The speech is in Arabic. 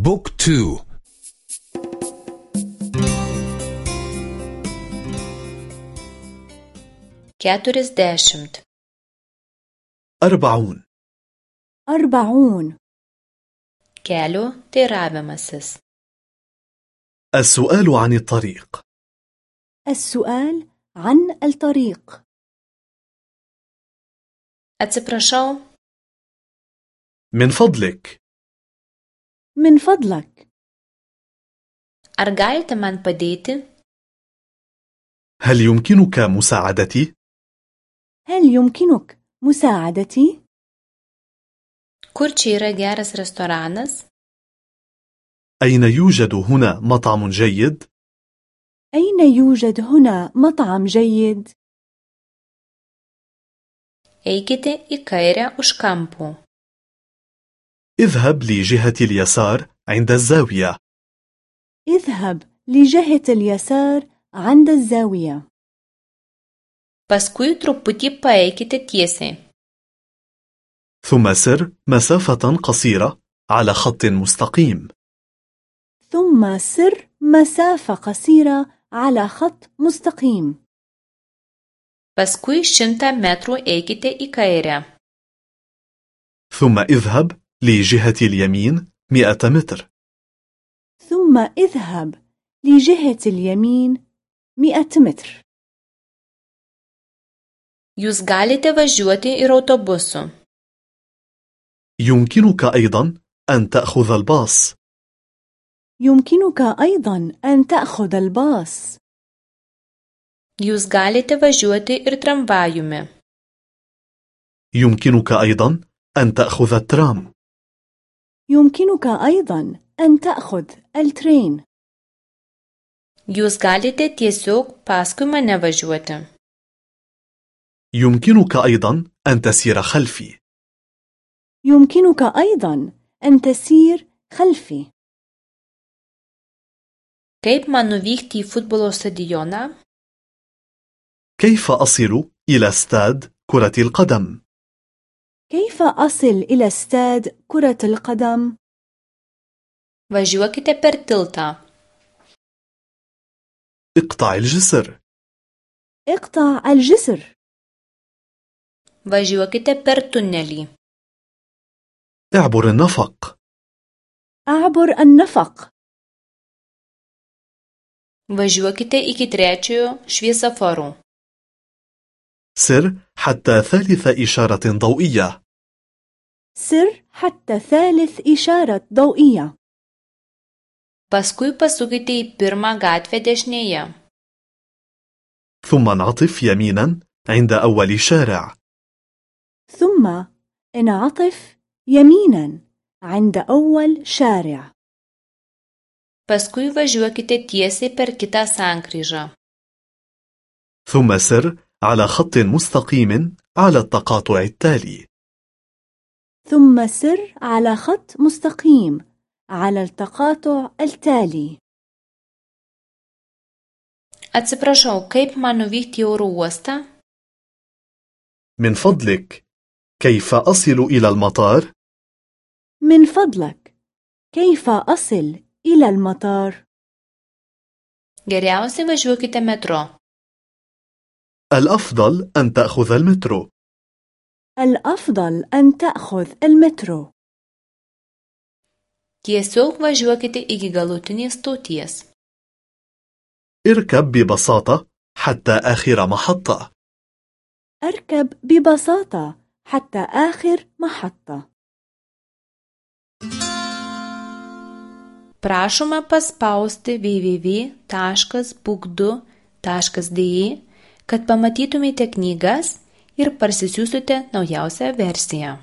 بوك تو. keturiasdešimt أربعون. أربعون. kelio teiravimasis السؤال عن الطريق. السؤال عن الطريق. atsiprašau من فضلك. من فضلك ar galite man padėti هل يمكنك مساعدتي؟ هل يمكنك مساعدتي؟ kur čia yra geras restoranas أين يوجد هنا مطعم جيد؟ أين يوجد هنا مطعم جيد؟ eikite į kairę už kampų اذهب لجهة اليسار عند الزاوية. اذهب لجهة اليسار عند الزاوية. Paskui truputį paeikite tiesiai. ثم سر مسافة قصيرة على خط مستقيم. ثم سر مسافة قصيرة على خط مستقيم. Paskui šimtą metrų eikite į kairę. ثم اذهب لجهة اليمين مئة متر. ثم اذهب لجهة اليمين مئة متر. Jūs galite važiuoti ir autobusu. يمكنك أيضا أن تأخذ الباص. يمكنك أيضا أن تأخذ الباص. Jūs galite važiuoti ir tramvajumi. يمكنك أيضا أن تأخذ الترام. يمكنك أيضا أن تأخذ الترين. jūs galite tiesiog paskui mane važiuoti يمكنك أيضا أن تسير خلفي. يمكنك أيضا أن تسير خلفي. kaip man nuvykti į futbolo stadioną كيف أصل إلى استاد كرة القدم؟ كيف أصل إلى استاد كرة القدم؟ važiuokite per tiltą اقطع الجسر اقطع الجسر važiuokite per tunelį اعبر النفق أعبر النفق važiuokite iki trečiojo šviesoforo سر حتى ثالث إشارة ضوئية. سر حتى ثالث إشارة ضوئية. Paskui pasukite į pirmą gatvę dešinėje. ثم انعطف يمينا عند أول شارع. ثم انعطف يمينا عند أول شارع. Paskui važiuokite tiesiai per kitą sankryžą. ثم سر على خط مستقيم على التقاطع التالي ثم سر على خط مستقيم على التقاطع التالي atsiprašau kaip man nuvykti į oro uostą من فضلك كيف أصل إلى المطار؟ من فضلك كيف أصل إلى المطار؟ geriausiai važiuokite metro الأفضل أن تأخذ المترو. الأفضل أن تأخذ المترو. Tiesiog važiuokite iki galutinės stoties. اركب ببساطة حتى آخر محطة. أركب ببساطة حتى آخر محطة. Prašoma paspausti www.book2.de kad pamatytumėte knygas ir parsisiųstumėte naujausią versiją